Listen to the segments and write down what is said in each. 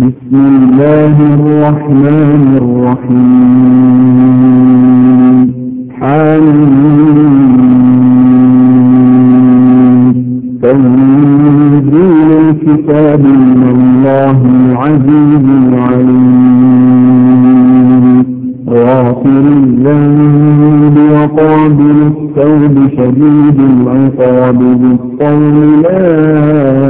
بسم الله الرحمن الرحيم. حميم تنزيل الكتاب من الله العزيز العليم. غافر الذنب وقابل التوب شديد العقاب بالطول لا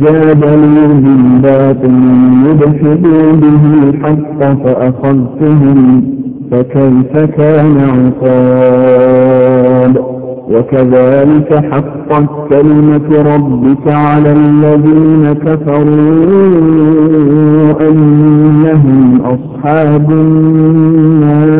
وجادلوا بالباطل يدحضوا به الحق فأخذتهم فكيف كان عقاب؟ وكذلك حقت كلمة ربك على الذين كفروا أنهم أصحاب النار.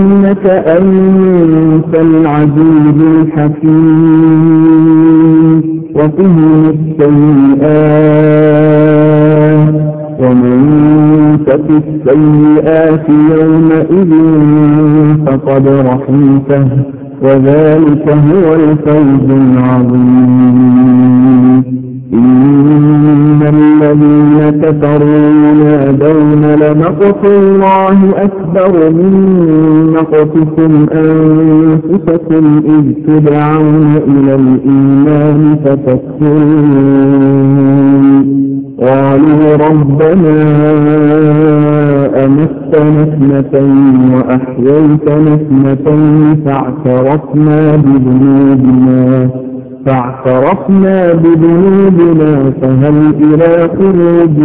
إنك أنت العزيز الحكيم. وقهم السيئات. ومن تك السيئات يومئذ فقد رحمته. وذلك هو الفوز العظيم. الذين كفروا ينادون لمقت الله أكبر من مقتكم أنفسكم إذ تدعون إلى الإيمان فتكفرون قالوا ربنا أمتنا اثنتين وأحييتنا اثنتين فاعترفنا بذنوبنا. فاعترفنا بذنوبنا فهل إلى خروج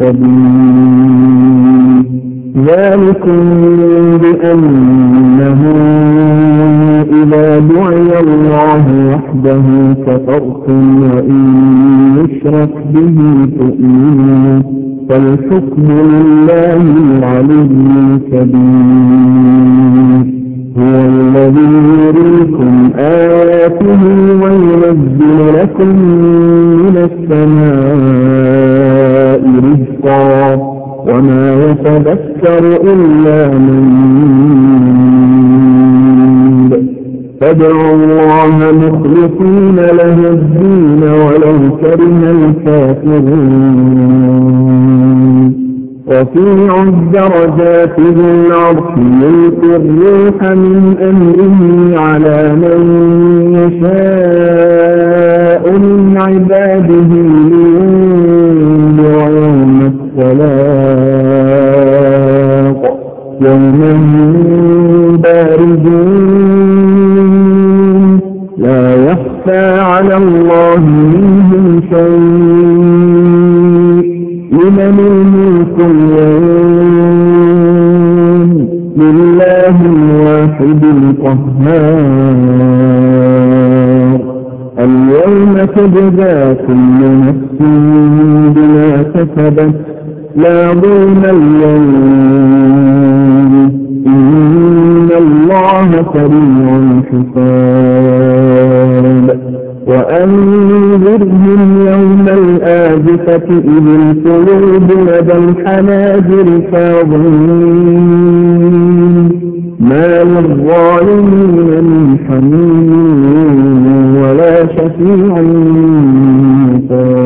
سبيل؟ ذلكم بأنه إذا دعي الله وحده كفرتم وإن يشرك به تؤمنون فالحكم لله العلي الكبير. هو الذي يريكم آياته وينزل لكم من السماء رزقا وما يتذكر إلا من فادعوا الله مخلصين له الدين ولو كره الكافرون. رفيع الدرجات ذو العرش يلقي الروح من أمره على من لا ظلم اليوم. إن الله سريع الحساب. وأنذرهم يوم الآزفة إذ القلوب لدى الحناجر كاظمين ما للظالمين من حميم ولا شفيع مطاع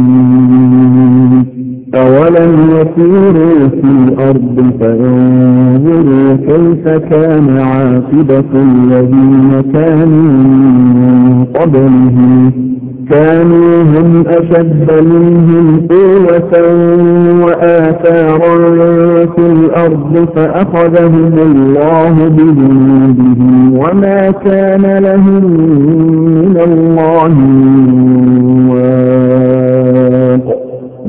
أولم يسيروا في الأرض فينظروا كيف كان عاقبة الذين كانوا من قبلهم كانوا هم أشد منهم قوة وآثارا في الأرض فأخذهم الله بذنوبهم وما كان لهم من الله واق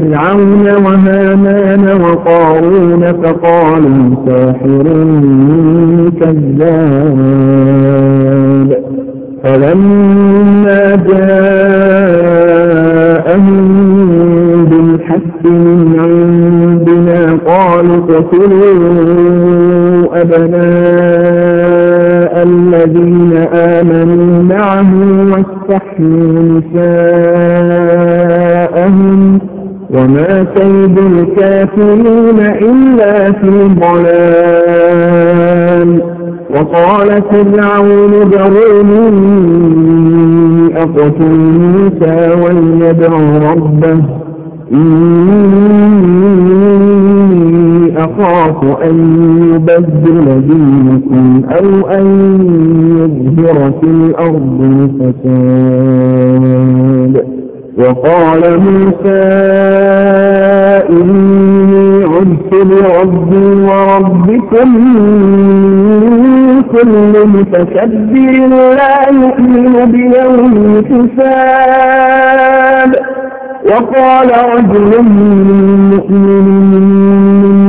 فرعون وهامان وقارون فقالوا ساحر كذاب. فلما جاءهم بالحق من عندنا قالوا اقتلوا أبناء الذين كيد الكافرين إلا في ضلال. وقال فرعون ذروني أقتل موسى وليدع ربه. إني أخاف أن يبدل دينكم أو أن يظهر في الأرض الفساد. وقال موسى إني عدت بربي وربكم كل متكبر لا يؤمن بيوم الحساب. وقال رجل مؤمن من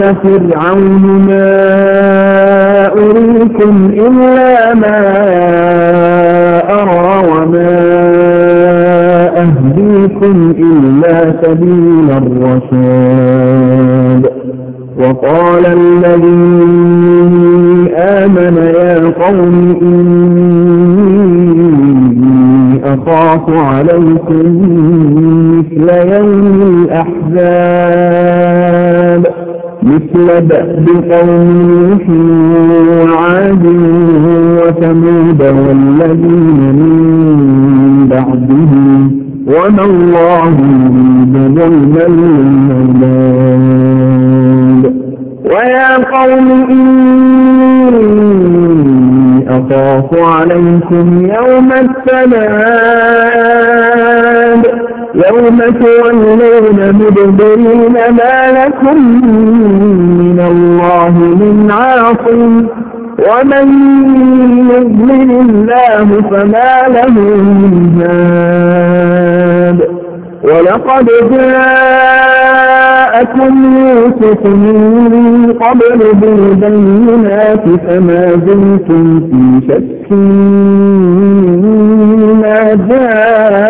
قال فرعون ما أريكم إلا ما أرى وما أهديكم إلا سبيل الرشاد. وقال الذي آمن يا قوم إني أخاف عليكم مثل يوم الأحزاب. مثل دأب قوم نوح وعاد وثمود والذين من بعدهم وما الله ظلما للعباد ويا قوم إني أخاف عليكم يوم التناد. يوم تولون مدبرين ما لكم من الله من عاصم ومن يضلل الله فما له من هاد. ولقد جاءكم يوسف من قبل بالبينات فما زلتم في شك ما جاءكم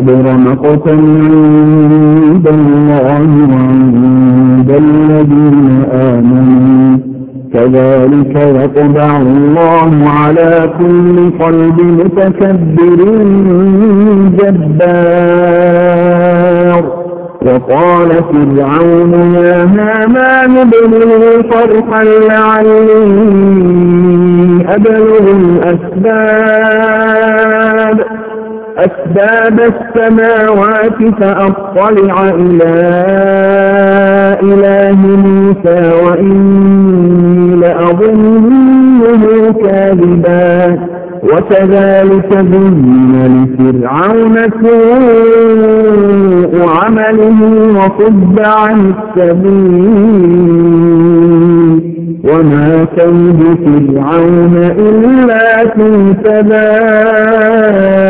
كبر مقتا عند الله وعند الذين آمنوا. كذلك يطبع الله على كل قلب متكبر جبار. وقال فرعون يا هامان ابن صرحا لعلي أبلغ الأسباب. أسباب السماوات فأطلع إلى إله موسى وإني لأظنه كاذبا. وكذلك ذن لفرعون سوء عمله وصد عن السبيل. وما كيد فرعون إلا في تباب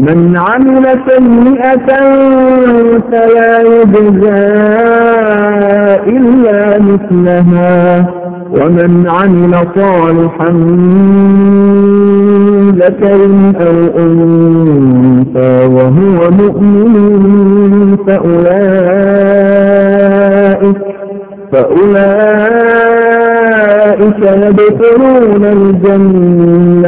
من عمل سيئة فلا يجزى إلا مثلها. ومن عمل صالحا ذكر أو أنثى وهو مؤمن فأولئك فأولئك يدخلون الجنة.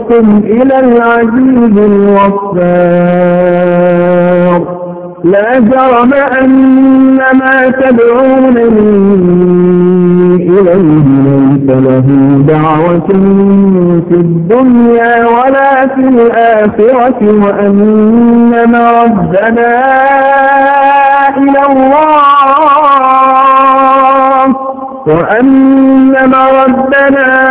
أدعوكم إلى العزيز الغفار. لا جرم أن ما تدعونني إليه ليس له دعوة في الدنيا ولا في الآخرة وأن مردنا إلى الله. وأن إلى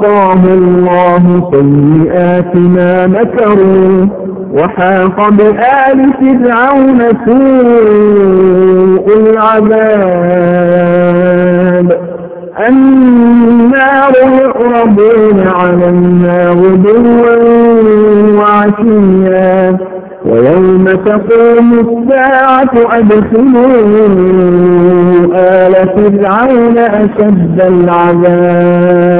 فوقاه الله سيئات ما مكروا وحاق بآل فرعون سوء العذاب النار يعرضون عليها غدوا وعشيا ويوم تقوم الساعة أدخلوا آل فرعون أشد العذاب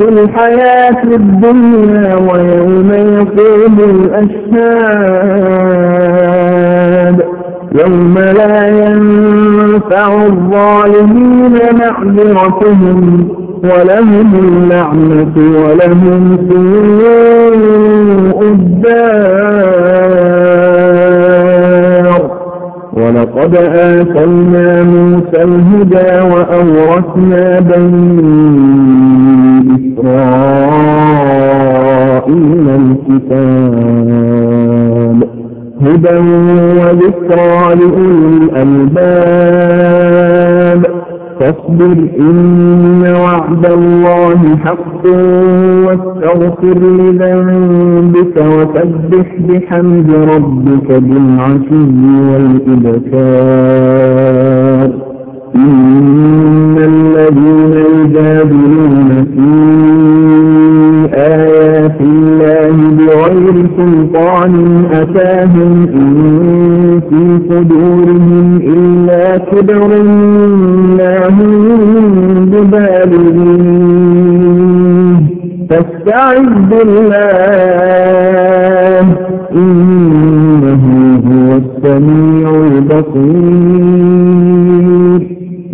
في الحياة الدنيا ويوم يقوم الأشهاد. يوم لا ينفع الظالمين معذرتهم ولهم اللعنة ولهم سوء الدار. ولقد آتينا موسى الهدى وأورثنا بني هدى وذكرى لأولي الألباب فاصبر إن وعد الله حق واستغفر لذنبك وسبح بحمد ربك بالعشي والإبكار الله بغير سلطان أتاهم إن في صدورهم إلا كبر ما هم ببالغين فاستعذ بالله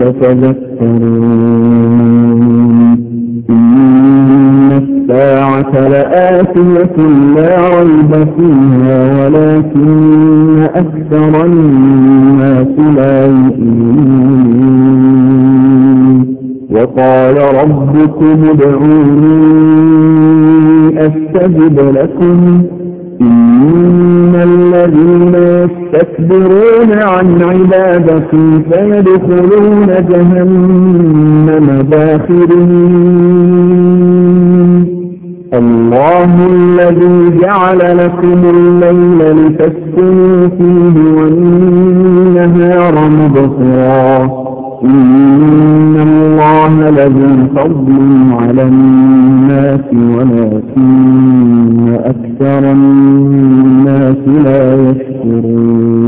تتذكرون إن الساعة لآتية لا ريب فيها ولكن أكثر الناس لا يؤمنون وقال ربكم ادعوني أستجب لكم يستكبرون عن عبادتي سيدخلون جهنم داخرين. الله الذي جعل لكم الليل لتسكنوا فيه والنهار مبصرا. إن الله لذو فضل على الناس ولكن أكثر الناس لا يشكرون.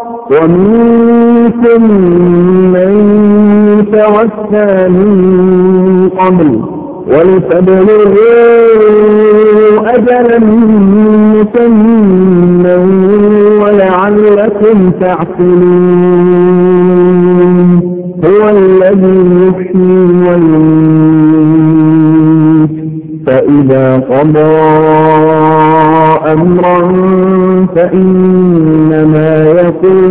ومنكم من توفى من قبل ولتبلغوا أجلا مسمى ولعلكم تعقلون. هو الذي يحيي ويميت. فإذا قضى أمرا فإنما يقول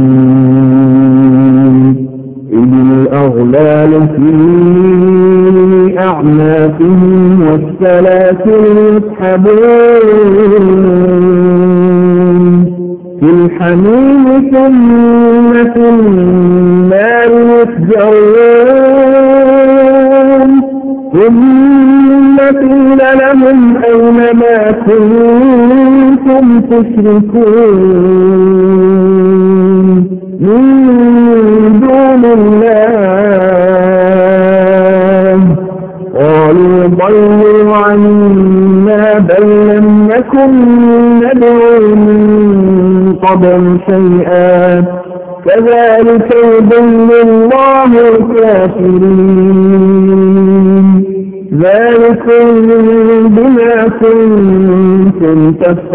أعناقهم والسلاسل يسحبون في الحميم ثم في النار يسجرون ثم قيل لهم أين ما كنتم تشركون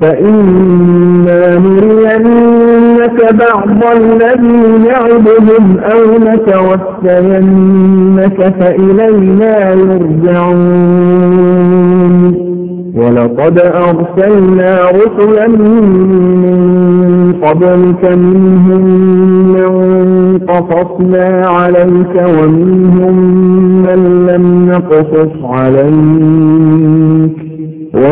فإنا نرينك بعض الذي نعبهم أو نتوفينك فإلينا يرجعون. ولقد أرسلنا رسلا من قبلك منهم من قصصنا عليك ومنهم من لم نقصص عليك.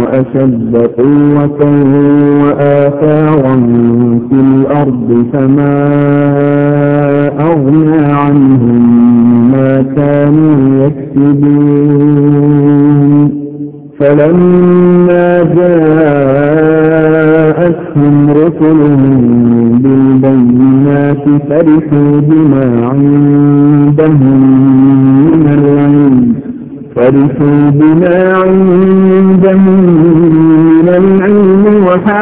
وأشد قوة وآثارا في الأرض فما أغنى عنهم ما كانوا يكسبون. فلما جاءتهم رسلهم بالبينات فرحوا بما عندهم من العلم فرحوا بما عندهم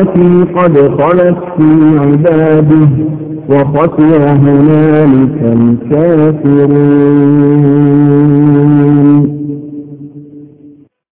التي قد خلت في عباده وخسر هنالك الكافرون.